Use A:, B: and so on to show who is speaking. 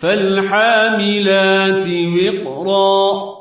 A: فالحاملات وقرا.